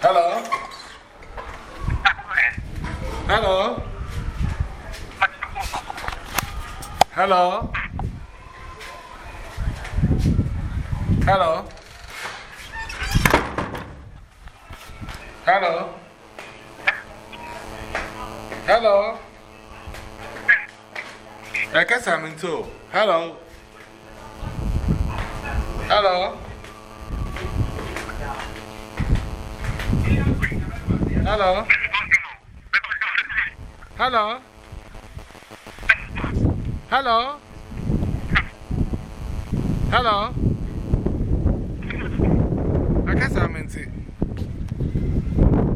Hello? Hello? Hello? Hello? Hello? Hello? I guess I'm in too. Hello? Hello? Hello? Hello? Hello? Hello? I guess I'm in.